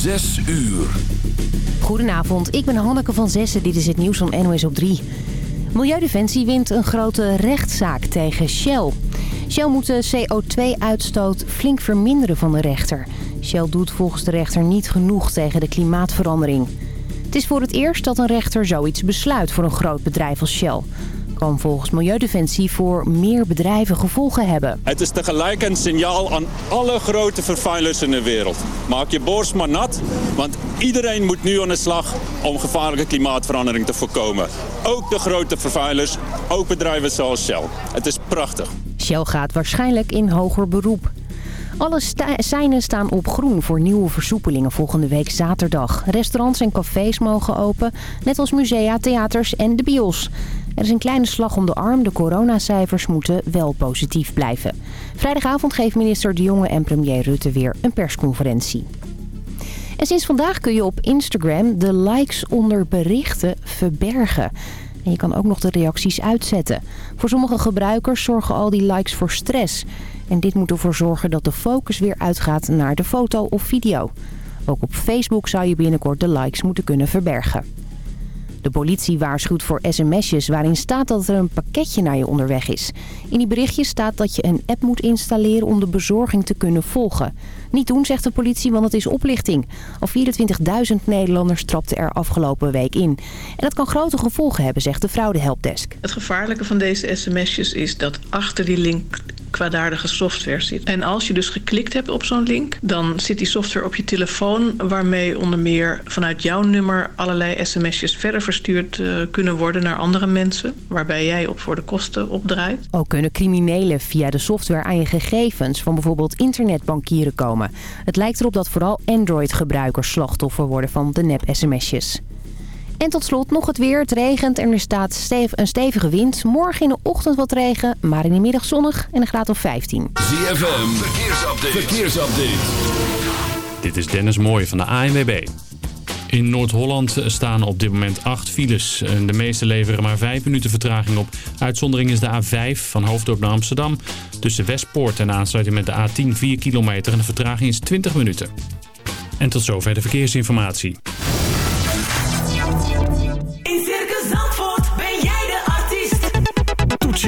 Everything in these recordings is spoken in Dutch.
Zes uur. Goedenavond, ik ben Hanneke van Zessen. Dit is het nieuws van NOS op 3. Milieudefensie wint een grote rechtszaak tegen Shell. Shell moet de CO2-uitstoot flink verminderen van de rechter. Shell doet volgens de rechter niet genoeg tegen de klimaatverandering. Het is voor het eerst dat een rechter zoiets besluit voor een groot bedrijf als Shell kan volgens Milieudefensie voor meer bedrijven gevolgen hebben. Het is tegelijk een signaal aan alle grote vervuilers in de wereld. Maak je borst maar nat, want iedereen moet nu aan de slag om gevaarlijke klimaatverandering te voorkomen. Ook de grote vervuilers, ook bedrijven zoals Shell. Het is prachtig. Shell gaat waarschijnlijk in hoger beroep. Alle seinen staan op groen voor nieuwe versoepelingen volgende week zaterdag. Restaurants en cafés mogen open, net als musea, theaters en de bios. Er is een kleine slag om de arm. De coronacijfers moeten wel positief blijven. Vrijdagavond geeft minister De Jonge en premier Rutte weer een persconferentie. En sinds vandaag kun je op Instagram de likes onder berichten verbergen. En je kan ook nog de reacties uitzetten. Voor sommige gebruikers zorgen al die likes voor stress. En dit moet ervoor zorgen dat de focus weer uitgaat naar de foto of video. Ook op Facebook zou je binnenkort de likes moeten kunnen verbergen. De politie waarschuwt voor sms'jes waarin staat dat er een pakketje naar je onderweg is. In die berichtjes staat dat je een app moet installeren om de bezorging te kunnen volgen. Niet doen, zegt de politie, want het is oplichting. Al 24.000 Nederlanders trapten er afgelopen week in. En dat kan grote gevolgen hebben, zegt de fraudehelpdesk. Het gevaarlijke van deze sms'jes is dat achter die link kwaadaardige software zit. En als je dus geklikt hebt op zo'n link, dan zit die software op je telefoon... waarmee onder meer vanuit jouw nummer allerlei sms'jes verder verstuurd uh, kunnen worden naar andere mensen... waarbij jij op voor de kosten opdraait. Ook kunnen criminelen via de software aan je gegevens van bijvoorbeeld internetbankieren komen. Het lijkt erop dat vooral Android-gebruikers slachtoffer worden van de nep-sms'jes. En tot slot nog het weer. Het regent en er staat een stevige wind. Morgen in de ochtend wat regen, maar in de middag zonnig en een graad of 15. ZFM, verkeersupdate. verkeersupdate. Dit is Dennis Mooij van de ANWB. In Noord-Holland staan op dit moment acht files. De meeste leveren maar vijf minuten vertraging op. Uitzondering is de A5 van Hoofddorp naar Amsterdam. Tussen Westpoort en aansluiting met de A10 4 kilometer. En de vertraging is 20 minuten. En tot zover de verkeersinformatie.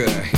Okay.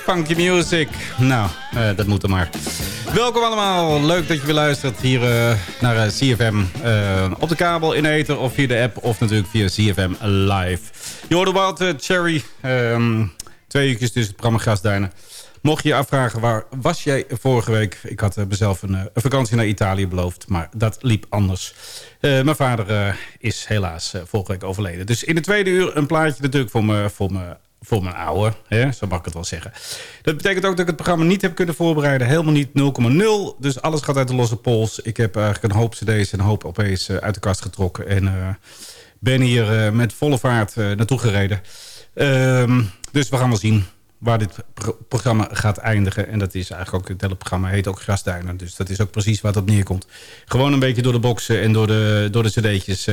Funky music. Nou, eh, dat moet er maar. Welkom allemaal. Leuk dat je weer luistert hier eh, naar eh, CFM. op de kabel, in ether of via de app. Of natuurlijk via CFM Live. Je hoorde eh, Cherry. ehm, twee uurtjes tussen het programma Grasduinen. Mocht je je afvragen, waar was jij vorige week? Ik had mezelf een, vakantie naar Italië beloofd. Maar dat liep anders. Mijn vader is helaas vorige week overleden. Dus in de tweede uur een plaatje natuurlijk voor me... Voor me voor mijn oude, hè, zo mag ik het wel zeggen. Dat betekent ook dat ik het programma niet heb kunnen voorbereiden. Helemaal niet 0,0. Dus alles gaat uit de losse pols. Ik heb eigenlijk een hoop cd's en een hoop opeens eh, uit de kast getrokken. En eh, ben hier eh, met volle vaart eh, naartoe gereden. Ehm, dus we gaan wel zien waar dit pro- programma gaat eindigen. En dat is eigenlijk ook, het hele programma heet ook Grasduinen. Dus dat is ook precies waar dat neerkomt. Gewoon een beetje door de boxen en door de, door de cd'tjes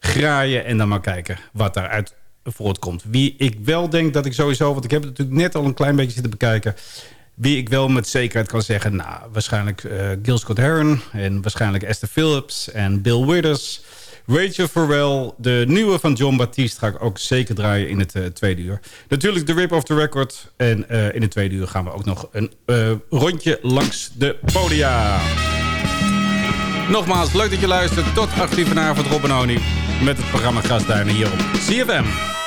graaien. En dan maar kijken wat daaruit voortkomt. Wie ik wel denk dat ik sowieso... want ik heb het natuurlijk net al een klein beetje zitten bekijken... wie ik wel met zekerheid kan zeggen... nou, waarschijnlijk eh Gil Scott-Heron... en waarschijnlijk Esther Phillips en Bill Withers... Rachel Farrell, de nieuwe van John Baptiste... ga ik ook zeker draaien in het eh, tweede uur. Natuurlijk de Rip of the Record. En eh, in het tweede uur gaan we ook nog een rondje langs de podia. Nogmaals, leuk dat je luistert. Tot 8 uur vanavond, Rob en Oni. Met het programma Grasduinen hier op CFM.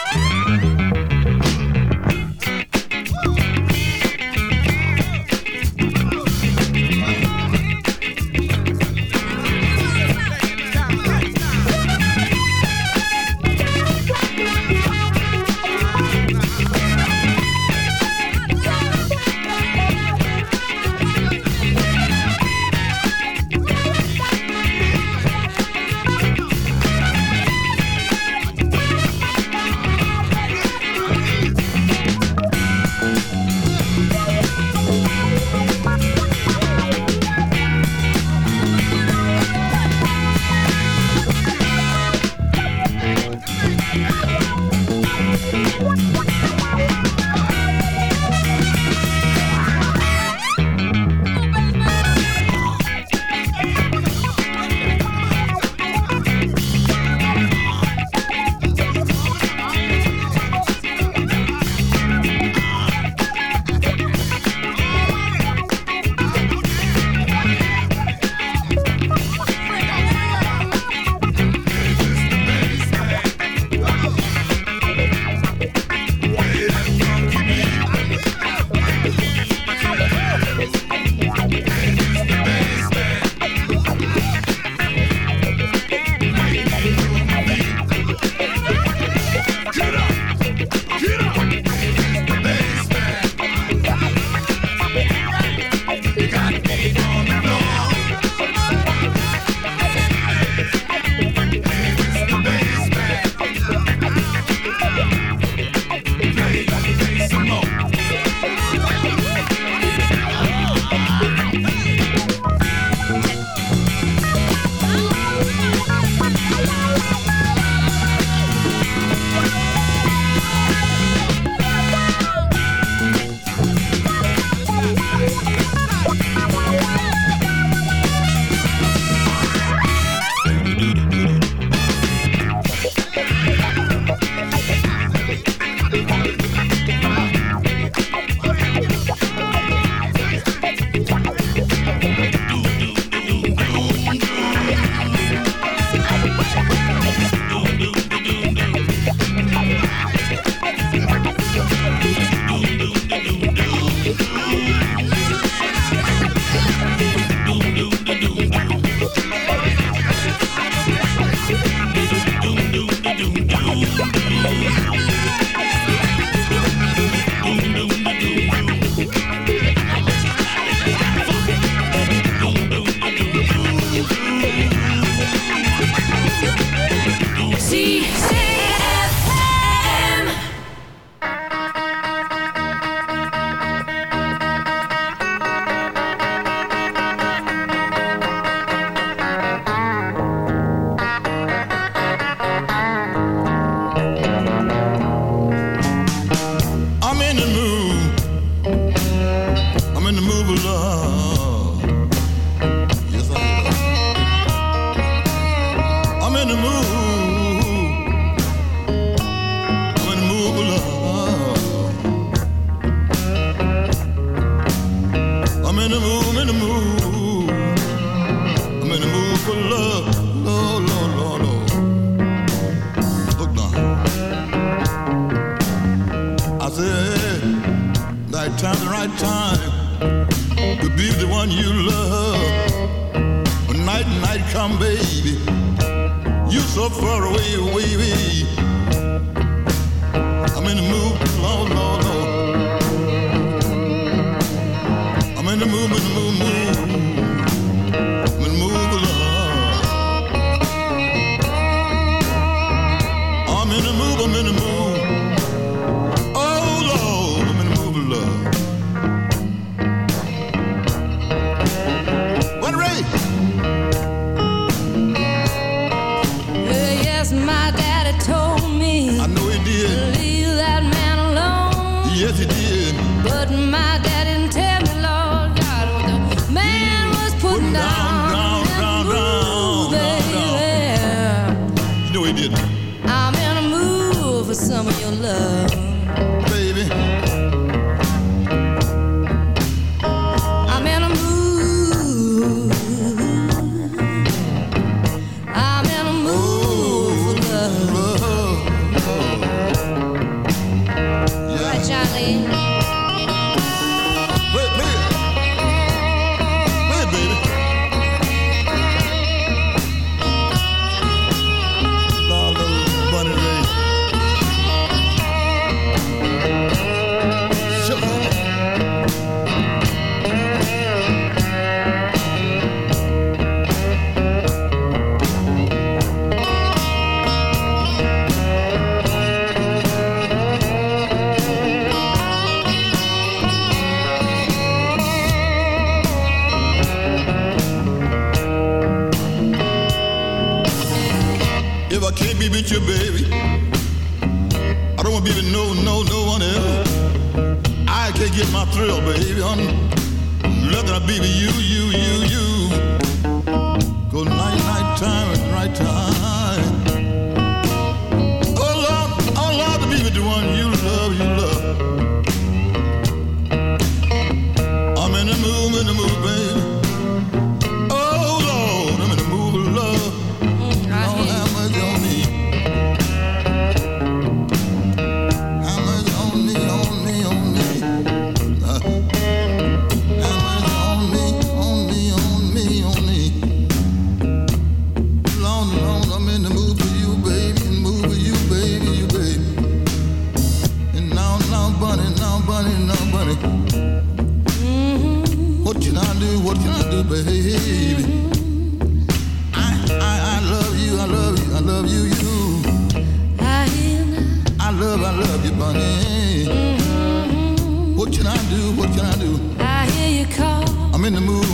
I'm in the mood.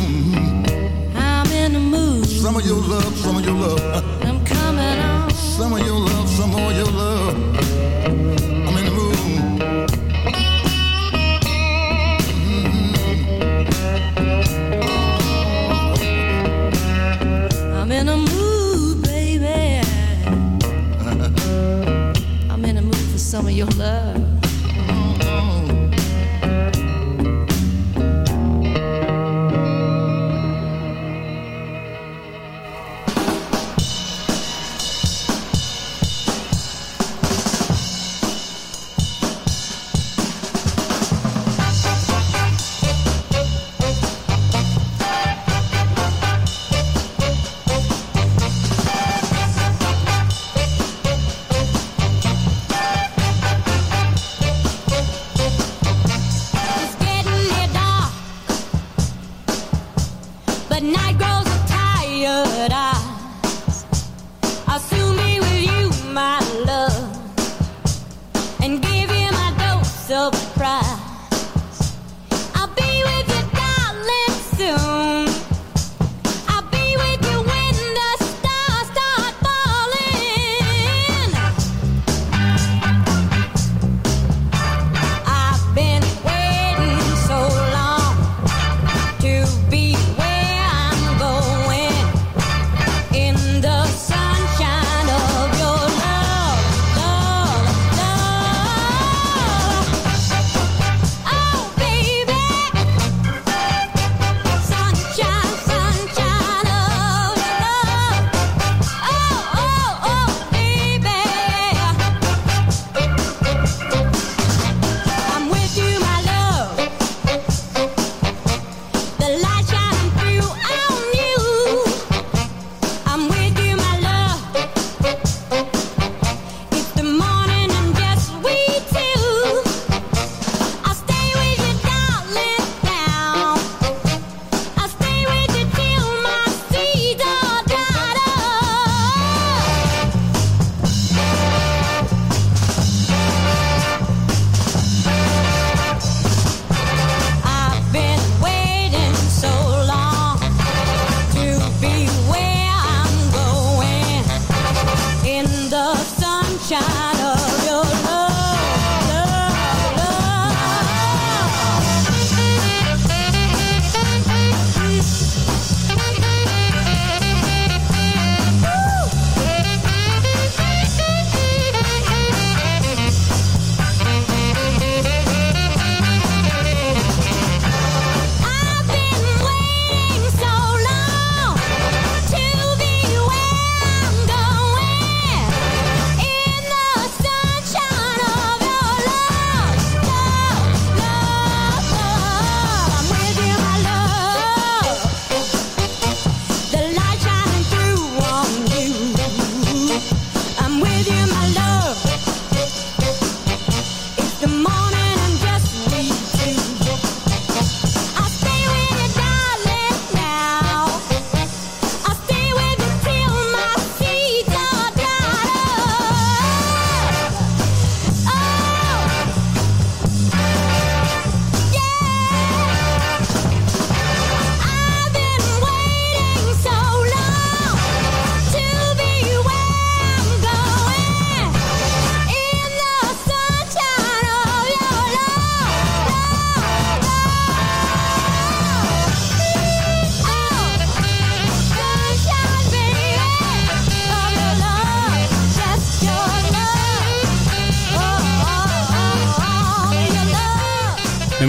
I'm in the mood. Some of your love, some of your love. I'm coming on. Some of your love, some of your love. I'm in the mood. Mm-hmm. I'm in the mood, baby. I'm in the mood for some of your love.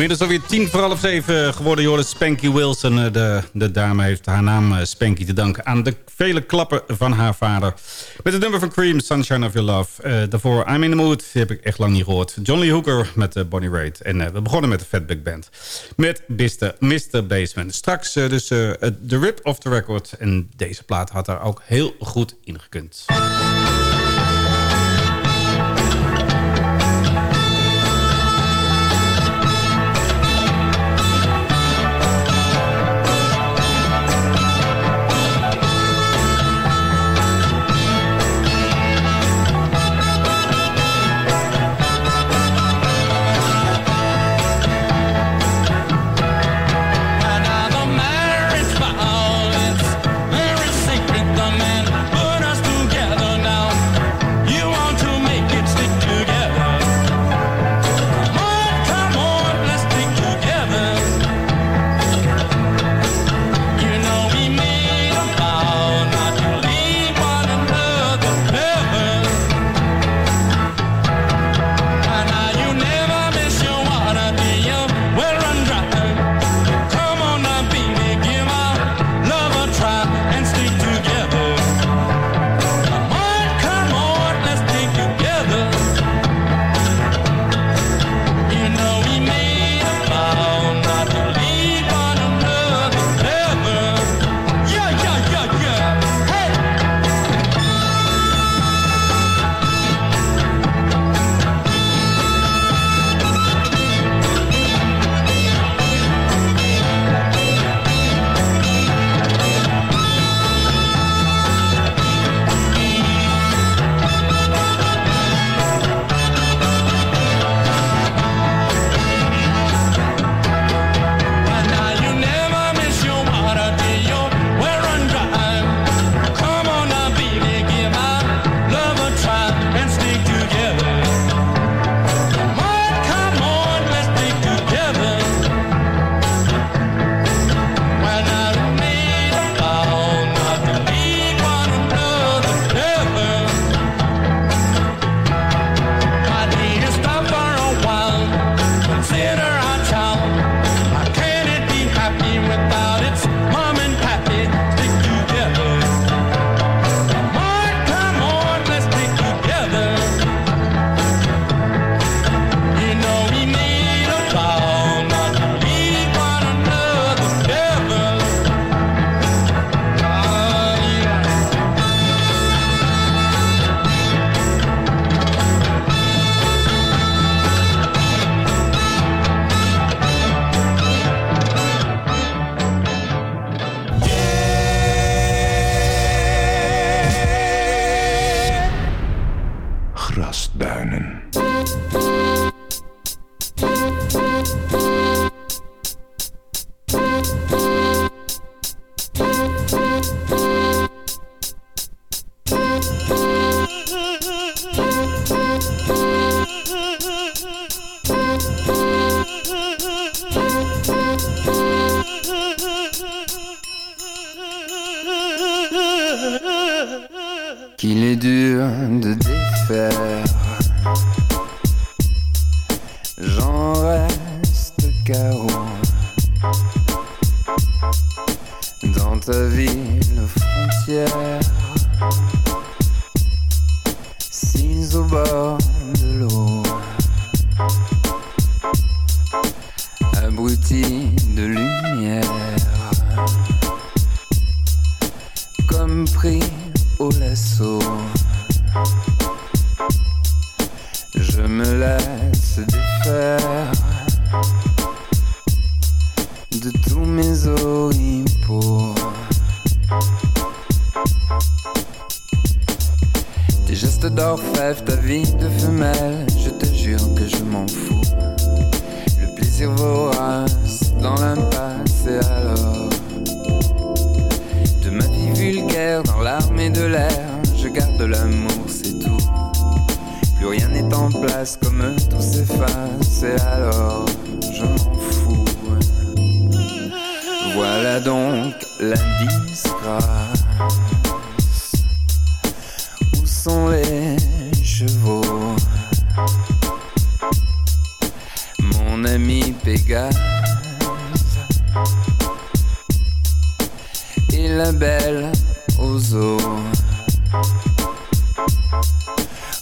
Inmiddels alweer tien voor half zeven geworden. Hoorde Spanky Wilson. Eh, De, de dame heeft haar naam eh, Spanky te danken aan de vele klappen van haar vader. Met het nummer van Cream, Sunshine of Your Love. Eh, daarvoor I'm in the Mood, die heb ik echt lang niet gehoord. John Lee Hooker met Bonnie Raitt. En we begonnen met de Fatback Band. Met. Mr. Basement. Straks dus de rip of the record. En deze plaat had daar ook heel goed in gekund.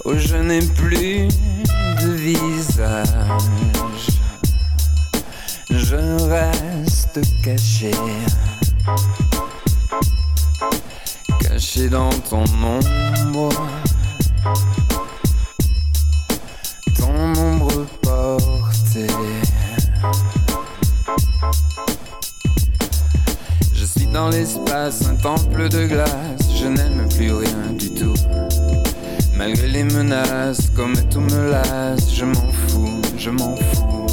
Oh, je n'ai plus de visage. Je reste caché. Caché dans ton ombre. Ton ombre portée. Je suis dans l'espace, un temple de glace. Je n'aime plus rien du tout. Malgré les menaces, comme tout me lasse, je m'en fous, je m'en fous.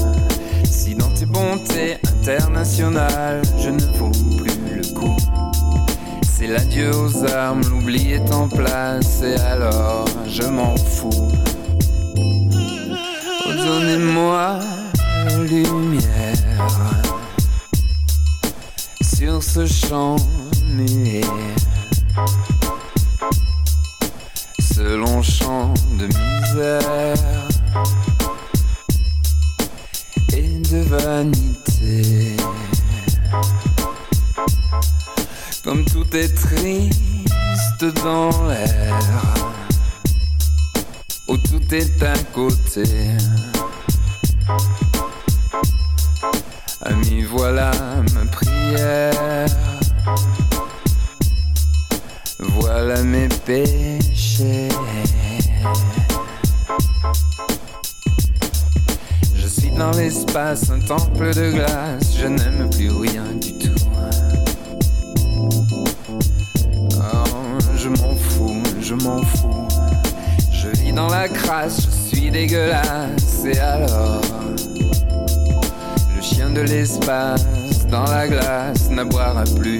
Si dans tes bontés internationales, je ne vaux plus le coup. C'est l'adieu aux armes, l'oubli est en place, et alors je m'en fous. Donnez-moi lumière sur ce champ muet. Ce long champ de misère et de vanité. Comme tout est triste dans l'air, où tout est à côté. Ami, voilà ma prière. Voilà mes péchés. Je suis dans l'espace, un temple de glace. Je n'aime plus rien du tout. Oh, je m'en fous, je m'en fous. Je vis dans la crasse, je suis dégueulasse. Et alors, le chien de l'espace dans la glace n'aboiera plus.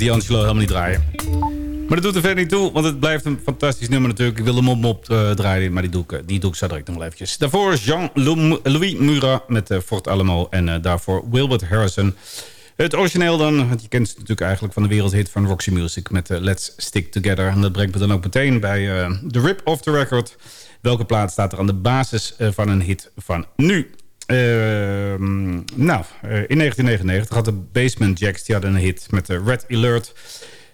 D'Angelo helemaal niet draaien. Maar dat doet er verder niet toe, want het blijft een fantastisch nummer natuurlijk. Ik wilde hem op uh, draaien, maar die doe, ik, eh, die doe ik direct nog wel eventjes. Daarvoor Jean-Louis Murat met uh, Fort Alamo en uh, daarvoor Wilbert Harrison. Het origineel dan, want je kent het natuurlijk eigenlijk van de wereldhit van Roxy Music met Let's Stick Together. En dat brengt me dan ook meteen bij de Rip of the Record. Welke plaat staat er aan de basis van een hit van nu? Uh, nou, uh, in 1999 had de Basement Jacks die hadden een hit met de Red Alert.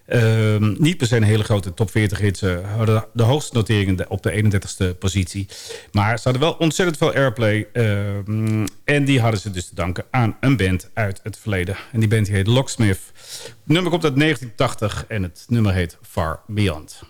Uh, niet per se een hele grote top 40 hits. Ze hadden de hoogste noteringen op de 31ste positie. Maar ze hadden wel ontzettend veel airplay. en die hadden ze dus te danken aan een band uit het verleden. En die band die heet Locksmith. Het nummer komt uit 1980 en het nummer heet Far Beyond.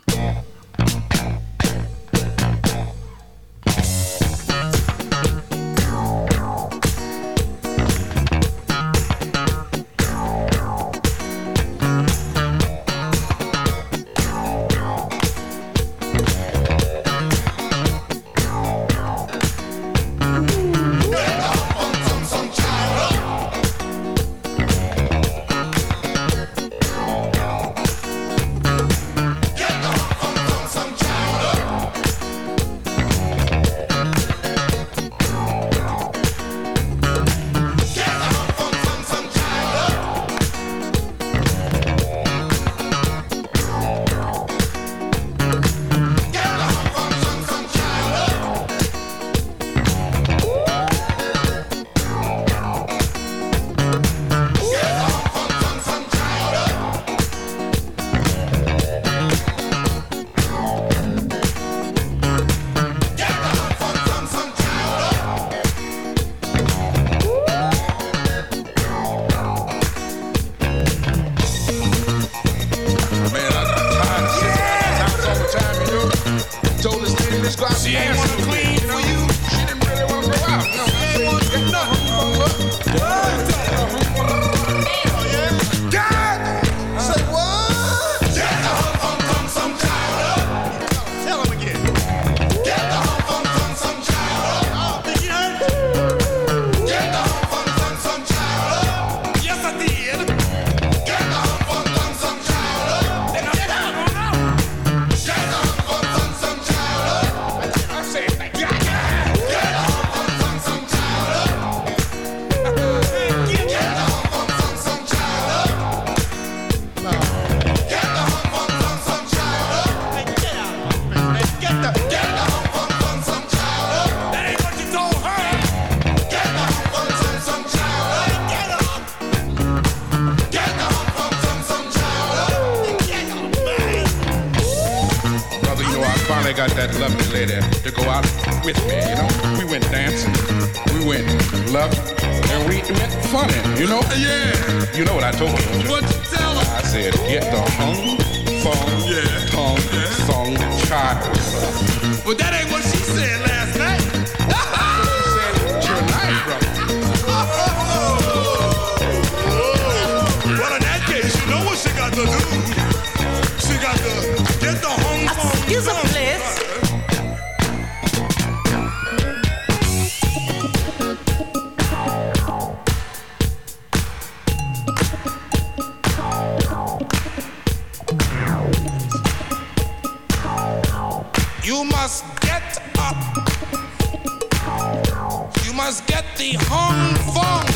the Hong Kong.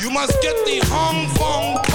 You must get the Hong Kong.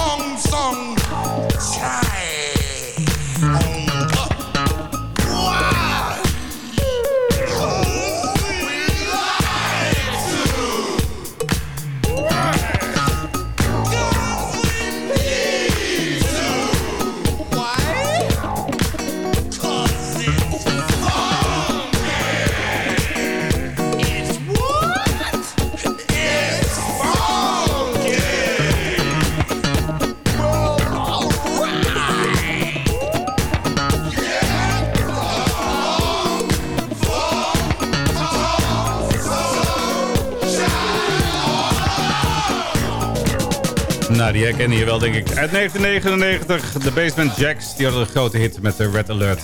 Herkennen je wel, denk ik. Uit 1999, de Basement Jacks. Die hadden een grote hit met de Red Alert.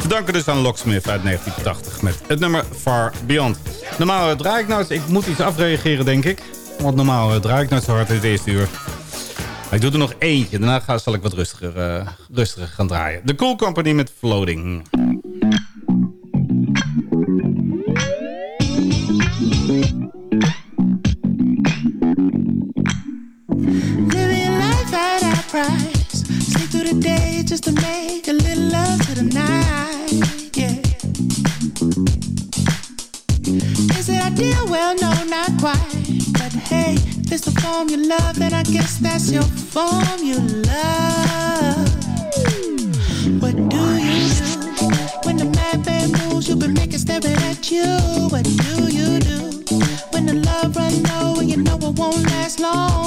Te danken dus aan Locksmith uit 1980 met het nummer Far Beyond. Normaal draai ik nou... Ik moet iets afreageren, denk ik. Want normaal draai ik nooit zo hard in het eerste uur. Maar ik doe er nog eentje. Daarna zal ik wat rustiger, eh, rustiger gaan draaien. The Cool Company met Floating. Just to make a little love to the night. Yeah. Is it ideal? Well, no, not quite. But hey, it's the form you love, then I guess that's your formula. What do you do when the madman moves? You've been making staring at you. What do you do when the love run low and you know it won't last long?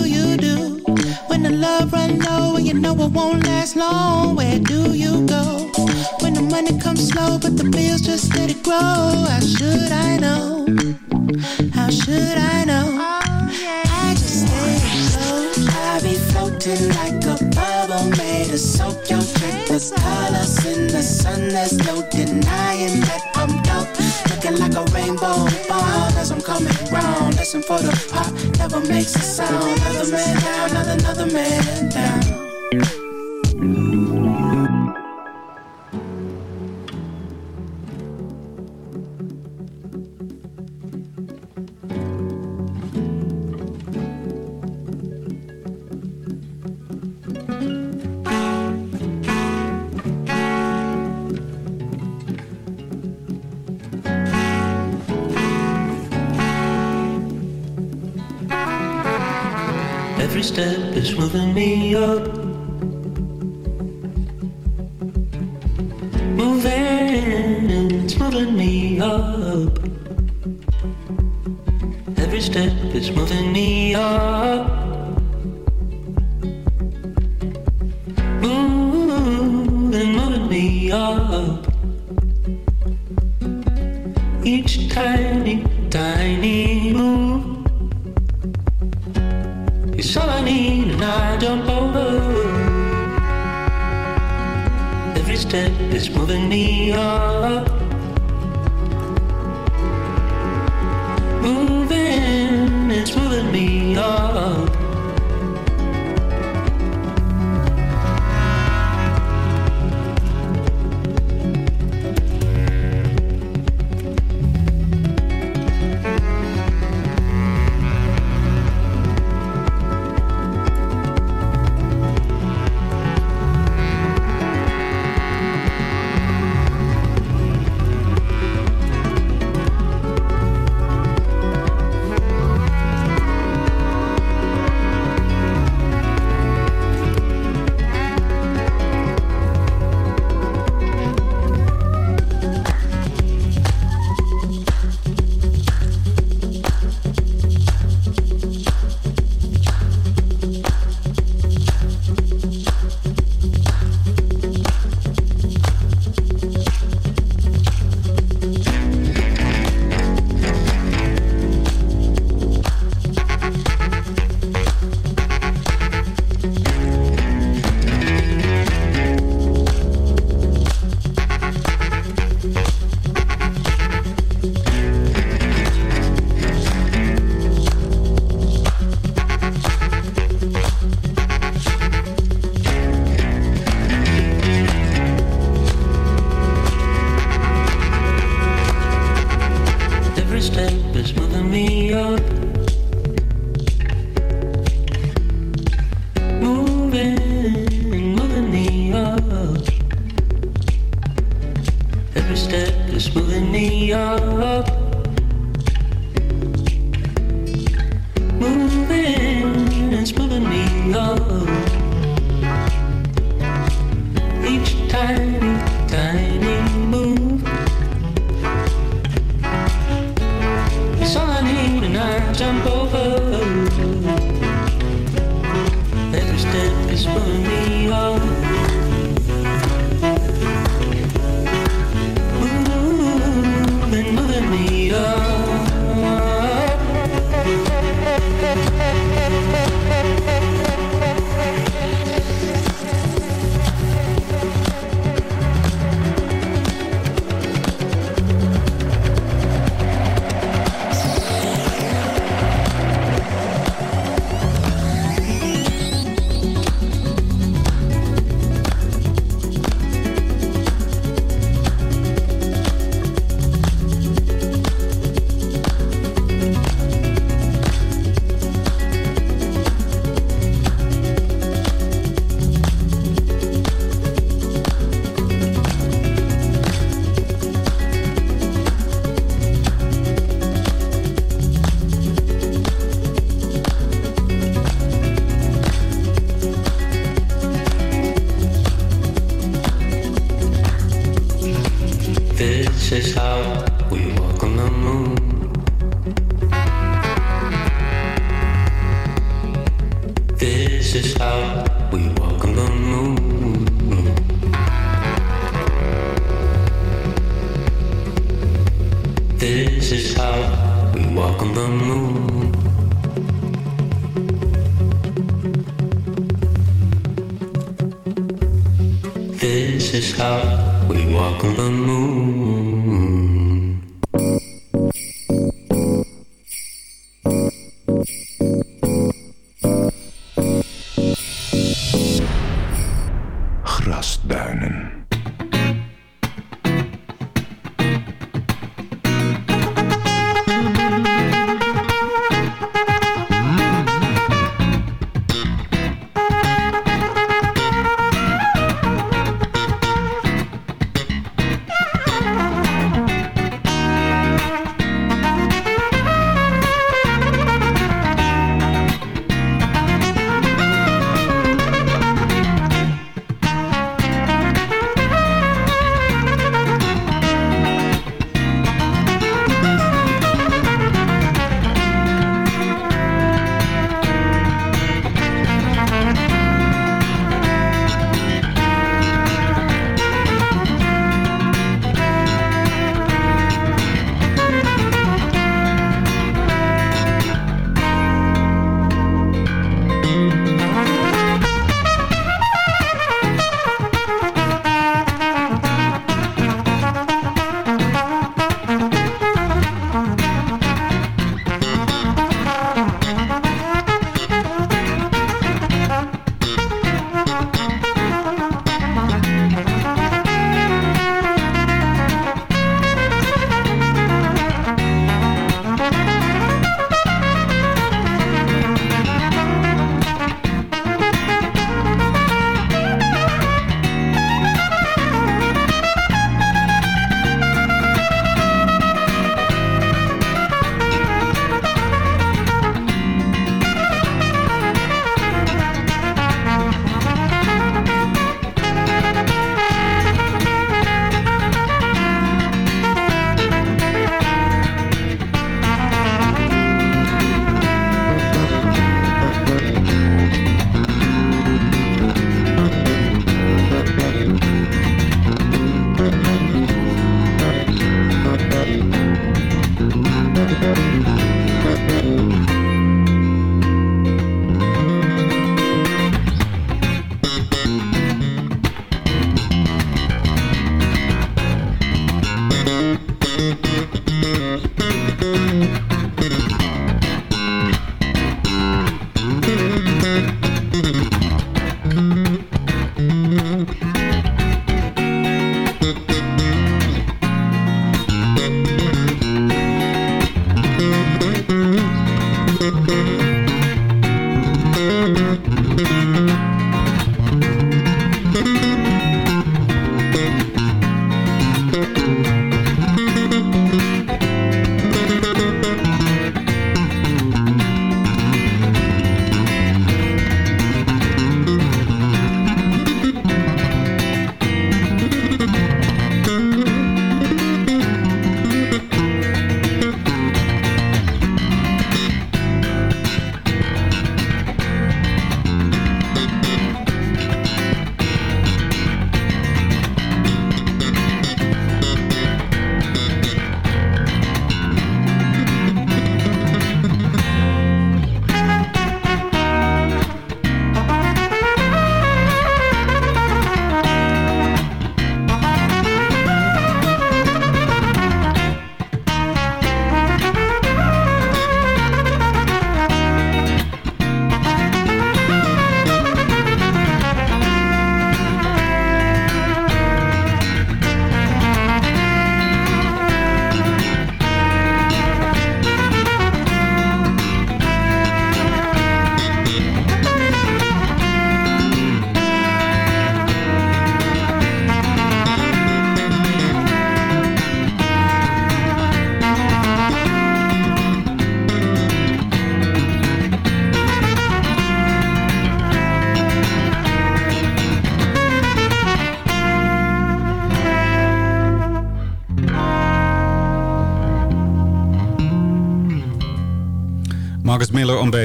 Do you do when the love run low and you know it won't last long? Where do you go when the money comes slow but the bills just let it grow? How should I know? How should I know? I just stay afloat. I be floating like a bubble made of soap. Yo, check the colors in the sun. There's no denying that I'm dope. Looking like a rainbow as I'm coming round. Listen for the pop, never makes a sound. Another man down, another, another man down. Is moving me up. Moving, it's moving me up. Every step is moving me up. Moving, moving me up. Each tiny, tiny jump over. Every step is moving me up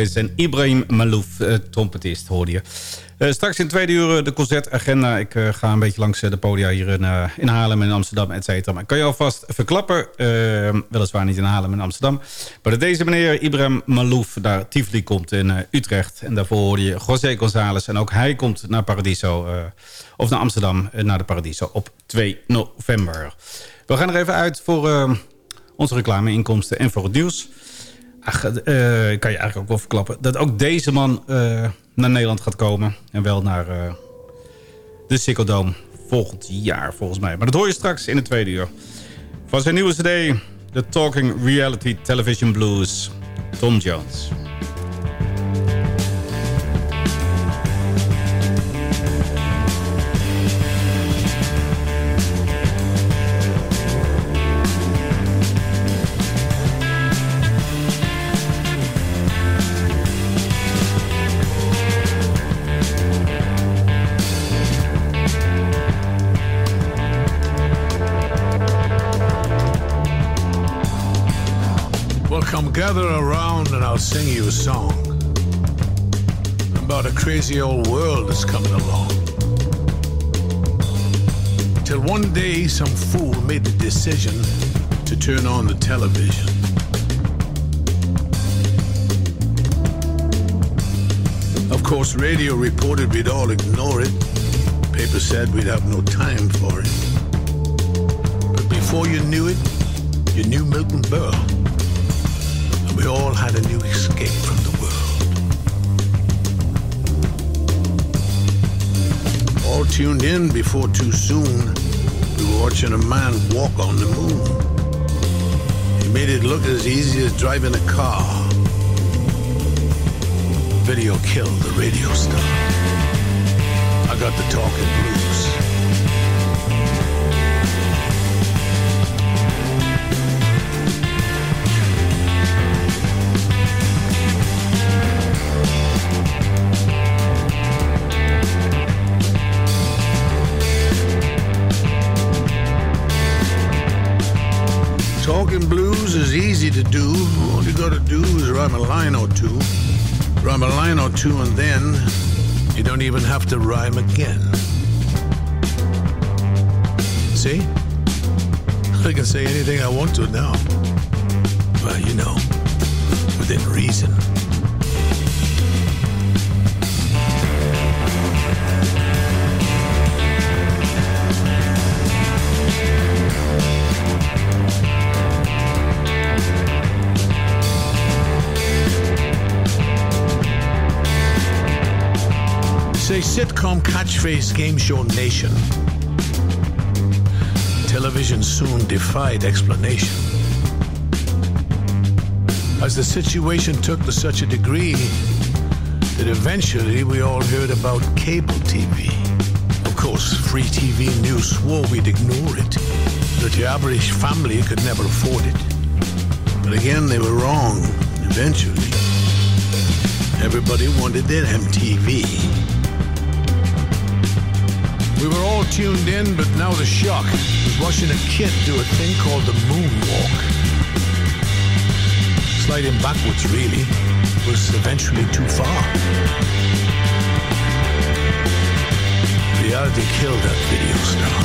Bass en Ibrahim Malouf, eh, trompetist, hoorde je. Eh, straks in tweede uur eh, de concertagenda. Ik ga een beetje langs de podia hier in, eh, in Haarlem en Amsterdam, et cetera. Maar ik kan je alvast verklappen, eh, weliswaar niet in Haarlem en Amsterdam... maar dat deze meneer Ibrahim Malouf naar Tivoli komt in Utrecht. En daarvoor hoorde je José González. En ook hij komt naar Paradiso, of naar Amsterdam, naar de Paradiso op 2 november. We gaan er even uit voor onze reclameinkomsten en voor het nieuws... Ach, eh, kan je eigenlijk ook wel verklappen... dat ook deze man eh, naar Nederland gaat komen. En wel naar eh, de Dome volgend jaar, volgens mij. Maar dat hoor je straks in het tweede uur. Van zijn nieuwe cd, The Talking Reality Television Blues, Tom Jones. I'll sing you a song about a crazy old world that's coming along. Till one day some fool made the decision to turn on the television. Of course, radio reported we'd all ignore it. Paper said we'd have no time for it. But before you knew it, you knew Milton Berle. We all had a new escape from the world. All tuned in before too soon, we were watching a man walk on the moon. He made it look as easy as driving a car. Video killed the radio star. I got the talking blues. To do. All you gotta do is rhyme a line or two. Rhyme a line or two, and then you don't even have to rhyme again. See? I can say anything I want to now. Well, you know, within reason. Sitcom catchphrase game show nation. Television soon defied explanation. As the situation took to such a degree that eventually we all heard about cable TV. Of course, free TV news swore we'd ignore it. that the average family could never afford it. But again, they were wrong eventually. Everybody wanted their MTV. We were all tuned in, but now the shock was watching a kid do a thing called the moonwalk. Sliding backwards, really, was eventually too far. Reality killed that video star.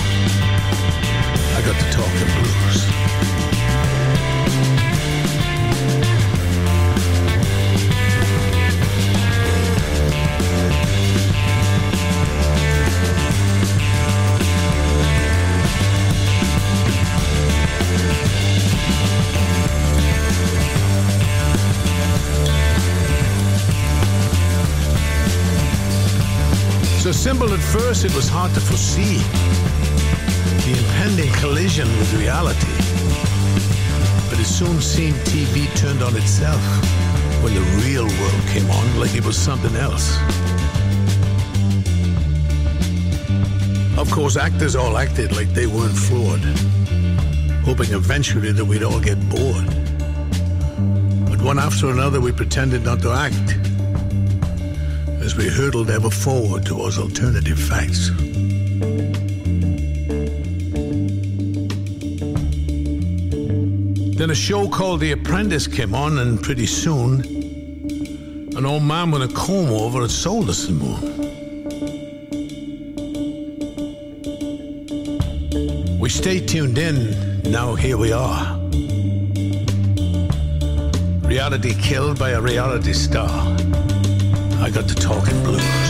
I got to talking blues. Simple at first, it was hard to foresee the impending collision with reality. But it soon seemed TV turned on itself when the real world came on like it was something else. Of course, actors all acted like they weren't flawed, hoping eventually that we'd all get bored. But one after another, we pretended not to act as we hurtled ever forward towards alternative facts. Then a show called The Apprentice came on, and pretty soon, an old man with a comb over had sold us the moon. We stayed tuned in, now here we are. Reality killed by a reality star. I got to talking blues.